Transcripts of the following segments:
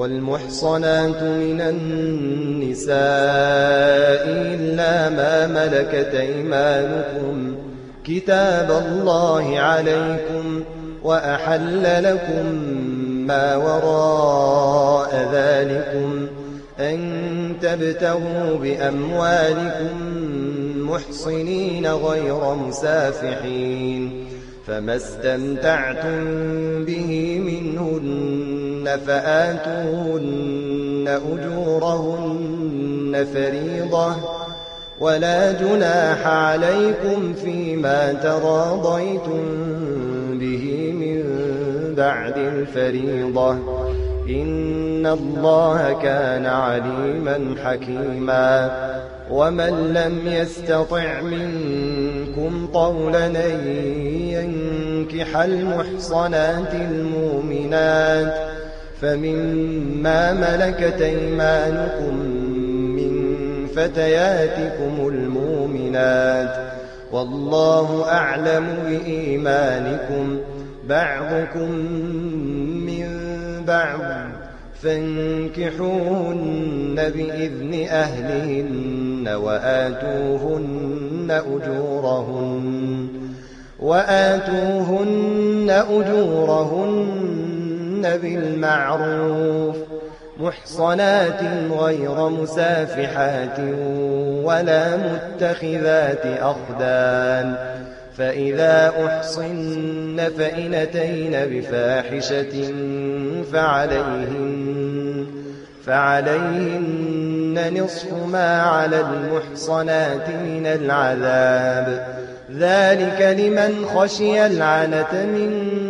والمحصنات من النساء إلا ما ملكت أيمانكم كتاب الله عليكم وأحل لكم ما وراء ذلكم أن تبتغوا بأموالكم محصنين غير مسافحين فما استمتعتم به منهن فآتوهن أجورهن فريضة ولا جناح عليكم فيما تراضيتم به من بعد الفريضة إن الله كان عليما حكيما ومن لم يستطع منكم طولا ينكح المحصنات المؤمنات فمما ملكت ايمانكم من فتياتكم المؤمنات والله أعلم بإيمانكم بعضكم من بعض فانكحوهن بإذن أهلهن وآتوهن أجورهن وآتوهن أجورهن بالمعروف محصنات غير مسافحات ولا متخذات أخدان فإذا أحصن فإن أتين بفاحشة فعليهن فعليهن نصف ما على المحصنات من العذاب. ذلك لمن خشي العنة منكم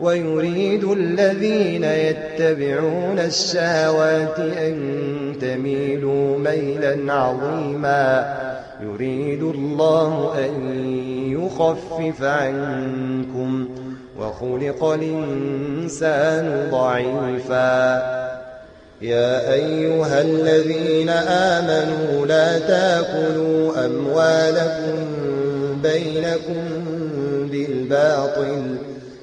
ويريد الذين يتبعون الشهوات أن تميلوا ميلا عظيما. يريد الله أن يخفف عنكم وخلق الإنسان ضعيفا. يا أيها الذين آمنوا لا تأكلوا أموالكم بينكم بالباطل.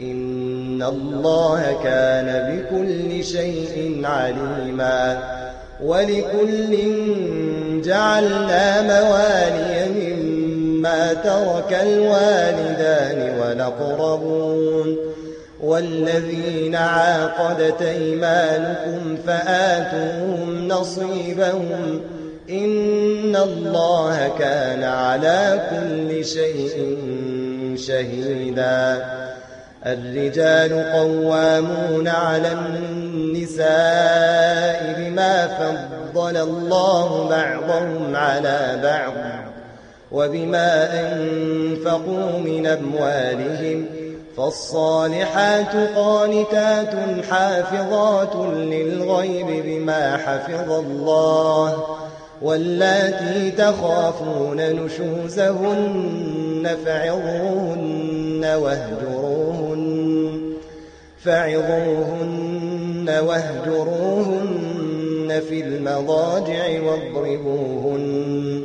إن الله كان بكل شيء عليما ولكل جعلنا موالي مما ترك الوالدان والأقربون والذين عاقدت ايمانكم فآتوهم نصيبهم إن الله كان على كل شيء شهيدا الرجال قوامون على النساء بما فضل الله بعضهم على بعض وبما أنفقوا من أموالهم فالصالحات قانتات حافظات للغيب بما حفظ الله واللاتي تخافون نشوزهن فعظوهن واهجروهن فعظوهن واهجروهن في المضاجع واضربوهن.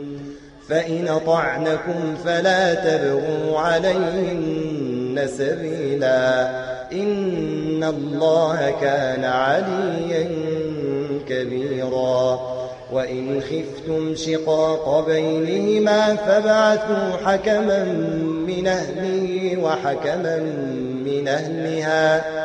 فإن طعنكم فلا تبغوا عليهن سبيلا. إن الله كان عليا كبيرا. وإن خفتم شقاق بينهما فابعثوا حكما من أهله وحكما من أهلها.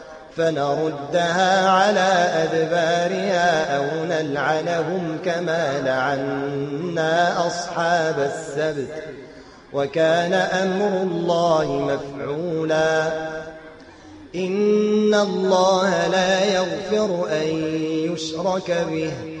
فنردها على أدبارها أو نلعنهم كما لعنا أصحاب السبت وكان أمر الله مفعولا. إن الله لا يغفر أن يشرك به.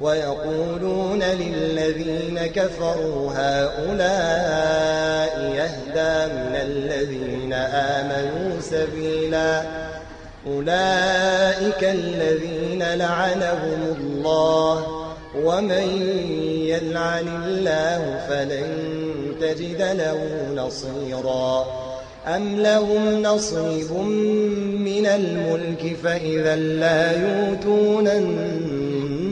ويقولون للذين كفروا هؤلاء يهدى من الذين آمنوا سبيلا. أولئك الذين لعنهم الله. ومن يلعن الله فلن تجد له نصيرا. أم لهم نصيب من الملك فإذا لا يؤتون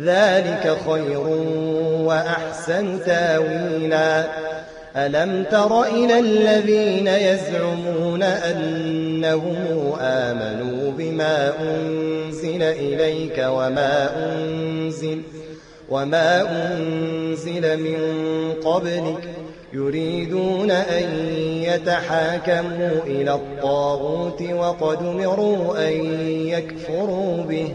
ذلك خير وأحسن تاويلا. ألم تر إلى الذين يزعمون أنهم آمنوا بما أنزل إليك وما أنزل وما أنزل من قبلك يريدون أن يتحاكموا إلى الطاغوت وقد مروا أن يكفروا به.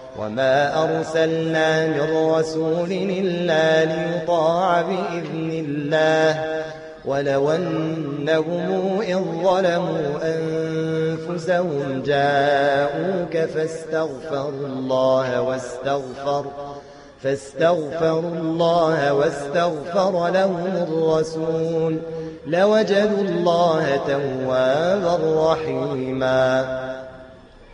وما أرسلنا من رسول إلا ليطاع بإذن الله ولو أنهم إذ ظلموا أنفسهم جاءوك فاستغفروا الله واستغفر فاستغفروا الله واستغفر لهم الرسول لوجدوا الله توابا رحيما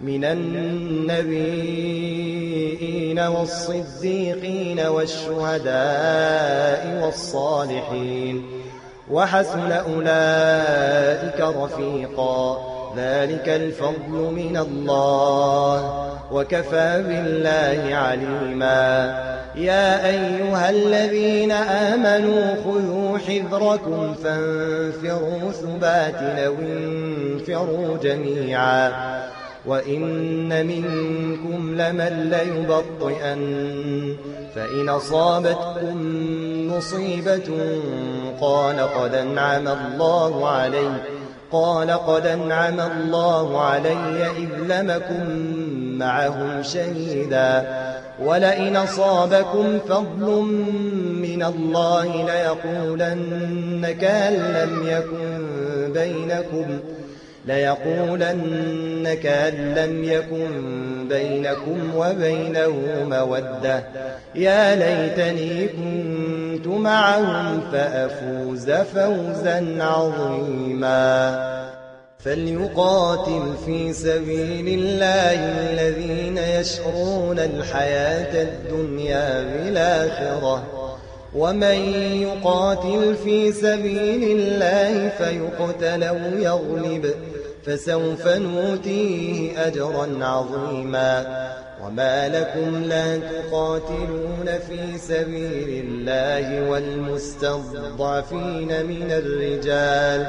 من النبيين والصديقين والشهداء والصالحين وحسن أولئك رفيقا. ذلك الفضل من الله وكفى بالله عليما. يا أيها الذين آمنوا خذوا حذركم فانفروا ثبات لو انفروا جميعا. وإن منكم لمن ليبطئن فإن أصابتكم مصيبة قال قد انعم الله علي قال قد انعم الله علي إذ لمكم معهم شهيدا ولئن أصابكم فضل من الله ليقولن كأن لم يكن بينكم ليقولن كأن لم يكن بينكم وبينه مودة. يا ليتني كنت معهم فأفوز فوزا عظيما. فليقاتل في سبيل الله الذين يشعرون الحياة الدنيا بالآخرة. ومن يقاتل في سبيل الله فيقتل أو يغلب فسوف نوتيه أجرا عظيما وما لكم لا تقاتلون في سبيل الله والمستضعفين من الرجال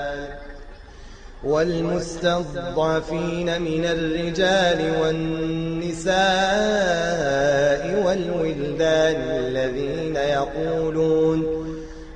والمستضعفين من الرجال والنساء والولدان الذين يقولون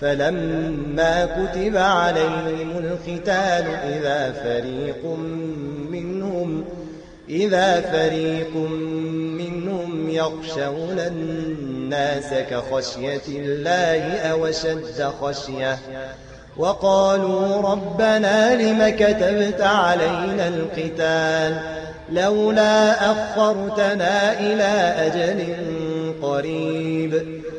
فلما كتب عليهم الختال إذا فريق منهم إذا فريق منهم يخشون الناس كخشية الله أو شد خشية. وقالوا ربنا لم كتبت علينا القتال لولا أخرتنا إلى أجل قريب.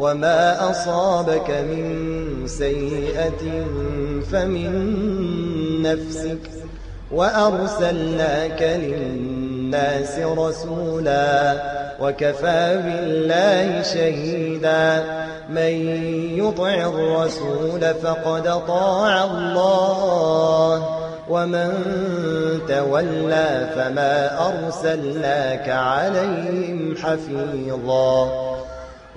وما أصابك من سيئة فمن نفسك وأرسلناك للناس رسولا وكفى بالله شهيدا من يطع الرسول فقد طاع الله ومن تولى فما أرسلناك عليهم حفيظا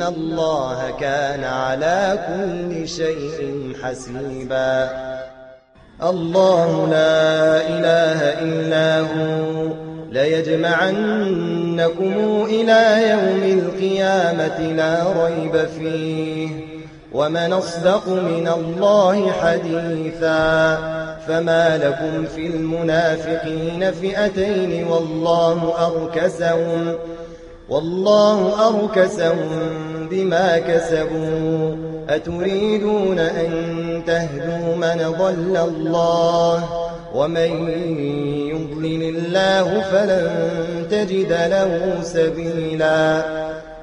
إن الله كان على كل شيء حسيبا. الله لا إله إلا هو ليجمعنكم إلى يوم القيامة لا ريب فيه. ومن أصدق من الله حديثا فما لكم في المنافقين فئتين والله أركسهم والله أركسهم بما كسبوا. أتريدون أن تهدوا من ضل الله؟ ومن يضلل الله فلن تجد له سبيلا.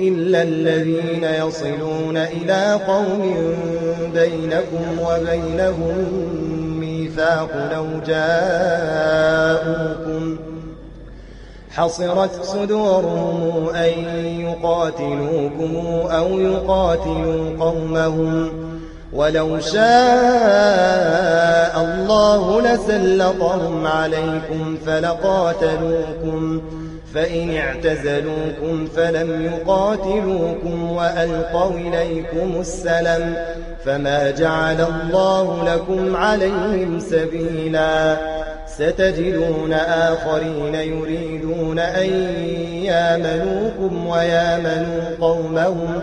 إلا الذين يصلون إلى قوم بينكم وبينهم ميثاق لو جاءوكم حصرت صدورهم أن يقاتلوكم أو يقاتلوا قومهم ولو شاء الله لسلطهم عليكم فلقاتلوكم فإن اعتزلوكم فلم يقاتلوكم وألقوا إليكم السلم فما جعل الله لكم عليهم سبيلا. ستجدون آخرين يريدون أن يامنوكم ويامنوا قومهم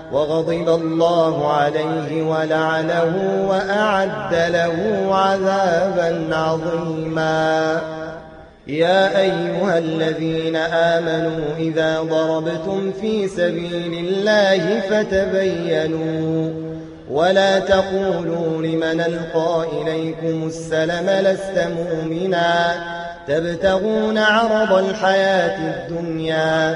وغضب الله عليه ولعنه وأعد له عذابا عظيما. يا أيها الذين آمنوا إذا ضربتم في سبيل الله فتبينوا ولا تقولوا لمن ألقى إليكم السلم لست مؤمنا. تبتغون عرض الحياة الدنيا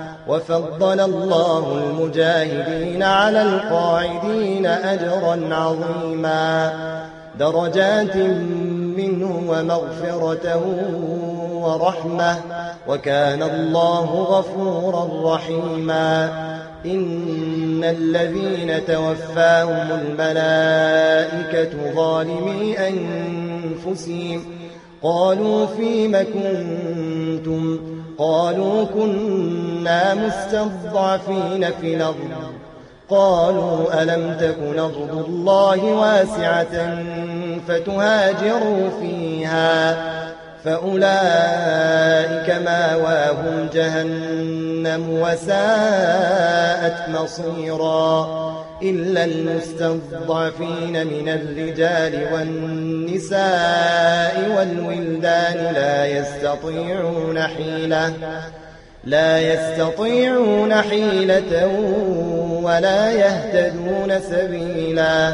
وفضل الله المجاهدين على القاعدين أجرا عظيما. درجات منه ومغفرة ورحمة. وكان الله غفورا رحيما. إن الذين توفاهم الملائكة ظالمي أنفسهم. قالوا فيم كنتم؟ قالوا كنا مستضعفين في الأرض. قالوا ألم تكن أرض الله واسعة فتهاجروا فيها؟ فأولئك ماواهم جهنم وساءت مصيرا إلا المستضعفين من الرجال والنساء والولدان لا يستطيعون حيلة لا يستطيعون حيلة ولا يهتدون سبيلا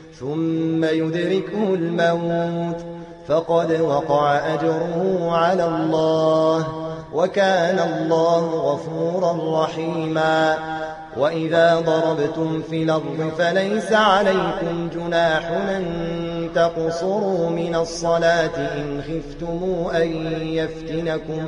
ثم يدركه الموت فقد وقع أجره على الله وكان الله غفورا رحيما. وإذا ضربتم في الأرض فليس عليكم جناح أن تقصروا من الصلاة إن خفتم أن يفتنكم.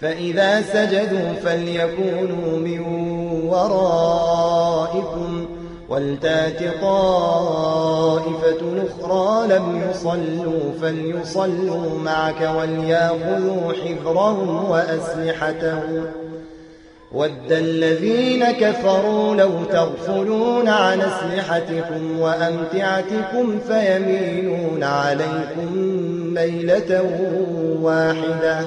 فإذا سجدوا فليكونوا من ورائكم ولتات طائفة أخرى لم يصلوا فليصلوا معك وليأخذوا حذرهم وأسلحتهم. ود الذين كفروا لو تغفلون عن أسلحتكم وأمتعتكم فيميلون عليكم ميلة واحدة.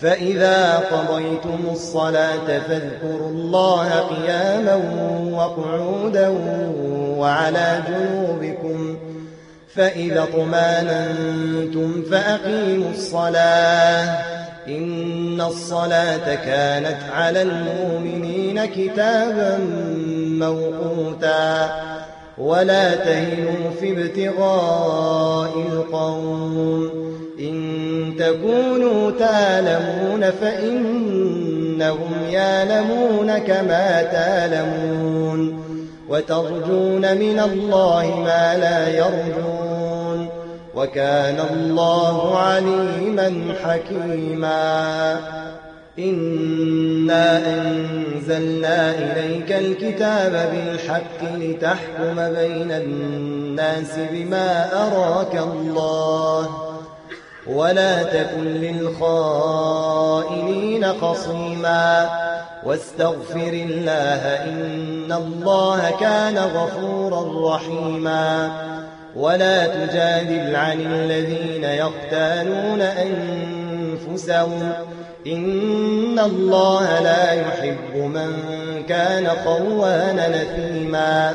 فإذا قضيتم الصلاة فاذكروا الله قياما وقعودا وعلى جنوبكم فإذا طماننتم فأقيموا الصلاة إن الصلاة كانت على المؤمنين كتابا موقوتا ولا تهنوا في ابتغاء القوم إن تكونوا تعلمون فإنهم يعلمون كما تعلمون وترجون من الله ما لا يرجون وكان الله عليما حكيما إنا أنزلنا إليك الكتاب بالحق لتحكم بين الناس بما أراك الله ولا تكن للخائنين خصيما. واستغفر الله إن الله كان غفورا رحيما. ولا تجادل عن الذين يختانون أنفسهم. إن الله لا يحب من كان خوانا نثيما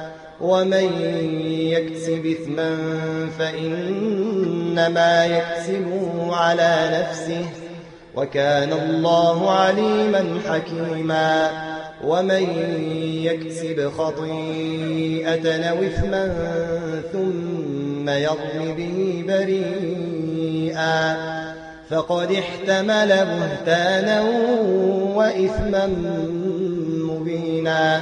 ومن يكسب إثما فإنما يكسبه على نفسه وكان الله عليما حكيما ومن يكسب خطيئة أو إثما ثم يظلم به بريئا فقد احتمل بهتانا وإثما مبينا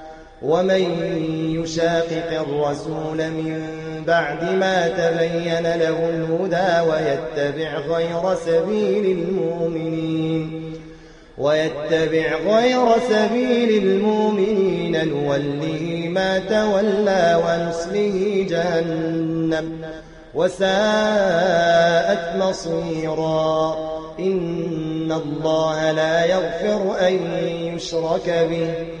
ومن يشاقق الرسول من بعد ما تبين له الهدى ويتبع غير سبيل المؤمنين ويتبع غير سبيل المؤمنين نوله ما تولى ونصله جهنم وساءت مصيرا إن الله لا يغفر أن يشرك به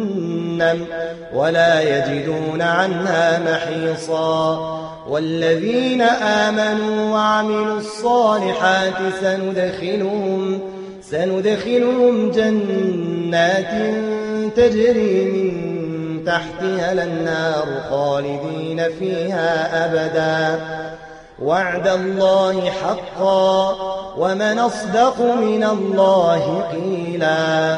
ولا يجدون عنها محيصا والذين آمنوا وعملوا الصالحات سندخلهم سندخلهم جنات تجري من تحتها الأنهار خالدين فيها أبدا. وعد الله حقا ومن أصدق من الله قيلا.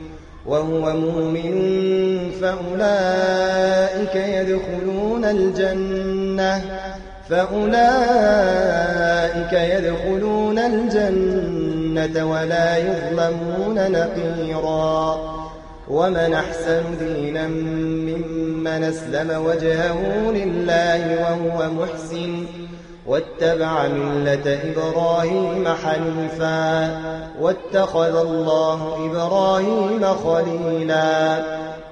وهو مؤمن فأولئك يدخلون الجنة فأولئك يدخلون الجنة ولا يظلمون نقيرا. ومن أحسن دينا ممن أسلم وجهه لله وهو محسن. واتبع ملة إبراهيم حنيفا واتخذ الله إبراهيم خليلا.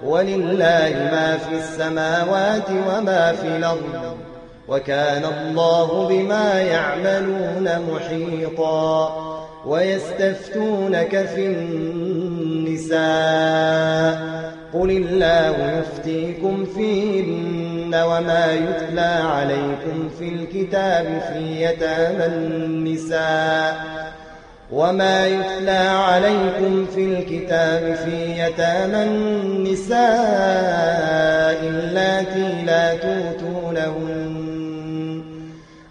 ولله ما في السماوات وما في الأرض وكان الله بما يعملون محيطا. ويستفتونك في النساء قل الله يفتيكم فيهن وما يتلى عليكم في الكتاب في يتامى النساء وما يتلى عليكم في الكتاب في يتامى النساء اللاتي لا توتونهن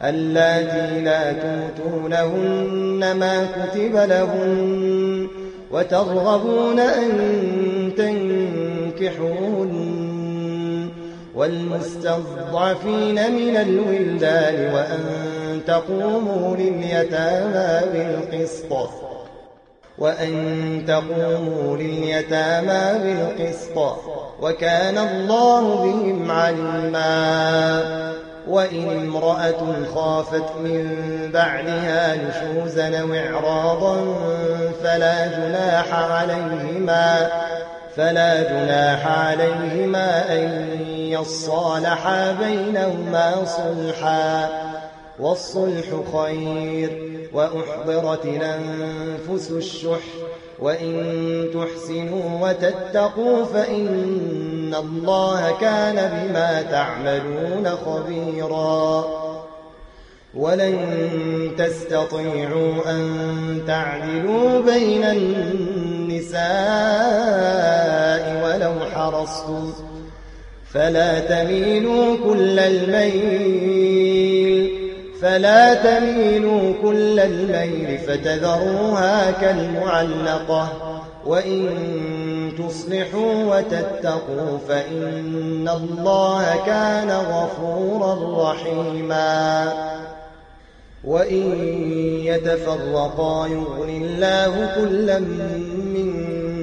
اللاتي لا توتونهن ما كتب لهن وترغبون أن تنكحوهن والمستضعفين من الولدان وأن تقوموا لليتامى بالقسط. وأن تقوموا لليتامى بالقسط. وكان الله بهم عليما. وإن امرأة خافت من بعدها نشوزا وإعراضا فلا جناح عليهما. فلا جناح عليهما أن يصالحا بينهما صلحا والصلح خير وأحضرت الأنفس الشح وإن تحسنوا وتتقوا فإن الله كان بما تعملون خبيرا ولن تستطيعوا أن تعدلوا بين النساء ولو حرصتم فلا تميلوا كل الميل فلا تميلوا كل الميل فتذروها كالمعلقة وإن تصلحوا وتتقوا فإن الله كان غفورا رحيما وإن يتفرقا يغني الله كلا من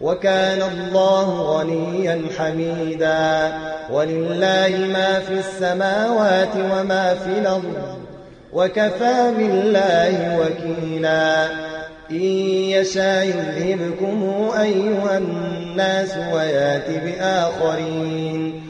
وكان الله غنيا حميدا. ولله ما في السماوات وما في الأرض. وكفى بالله وكيلا. إن يشاء يذهبكم أيها الناس ويات بآخرين.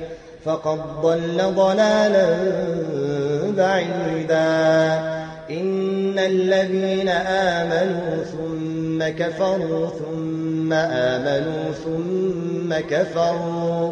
فقد ضل ضلالا بعيدا. إن الذين آمنوا ثم كفروا ثم آمنوا ثم كفروا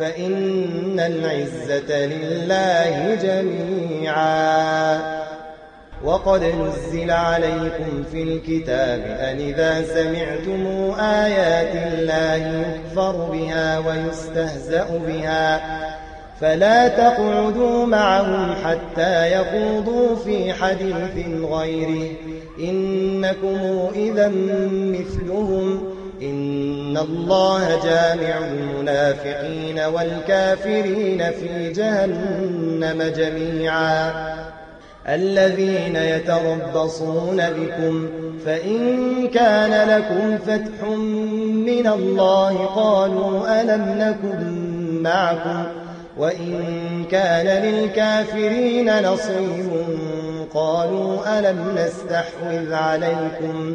فإن العزة لله جميعا. وقد نزل عليكم في الكتاب أن إذا سمعتم آيات الله يكفر بها ويستهزأ بها فلا تقعدوا معهم حتى يخوضوا في حديث غيره. إنكم إذا مثلهم إن الله جامع المنافقين والكافرين في جهنم جميعا. الذين يتربصون بكم فإن كان لكم فتح من الله قالوا ألم نكن معكم وإن كان للكافرين نصيب قالوا ألم نستحوذ عليكم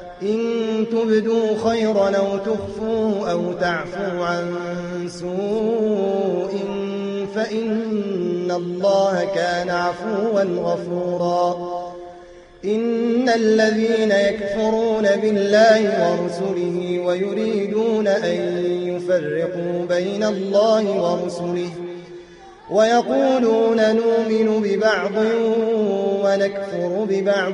إن تبدوا خيرا أو تخفوه أو تعفوا عن سوء فإن الله كان عفوا غفورا. إن الذين يكفرون بالله ورسله ويريدون أن يفرقوا بين الله ورسله ويقولون نؤمن ببعض ونكفر ببعض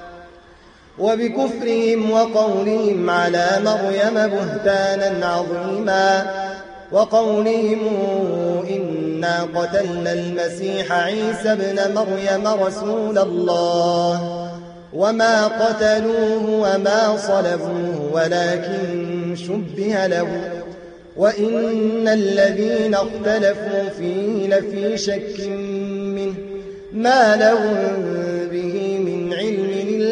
وبكفرهم وقولهم على مريم بهتانا عظيما وقولهم إنا قتلنا المسيح عيسى ابن مريم رسول الله وما قتلوه وما صلبوه ولكن شبه له وإن الذين اختلفوا فيه لفي شك منه ما لهم به من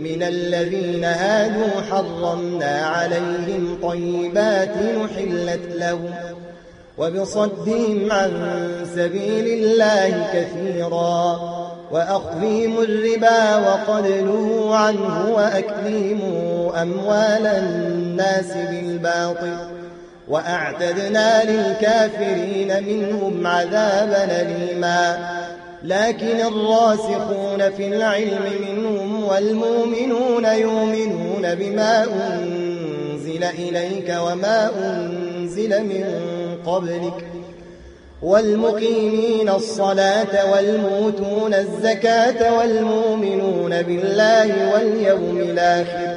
من الذين هادوا حرمنا عليهم طيبات نحلت لهم وبصدهم عن سبيل الله كثيرا وأخذهم الربا وقدلوا عنه وأكلهم أموال الناس بالباطل وأعتدنا للكافرين منهم عذابا ليما لكن الراسخون في العلم منهم والمؤمنون يؤمنون بما أنزل إليك وما أنزل من قبلك والمقيمين الصلاة والموتون الزكاة والمؤمنون بالله واليوم الآخر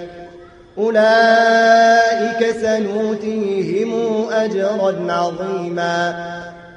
أولئك سنوتيهم أجرا عظيما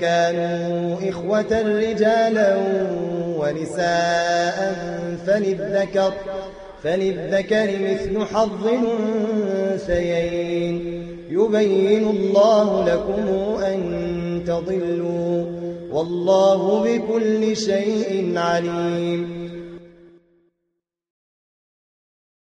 كانوا إخوة رجالا ونساء فللذكر فللذكر مثل حظ الأنثيين. يبين الله لكم أن تضلوا. والله بكل شيء عليم.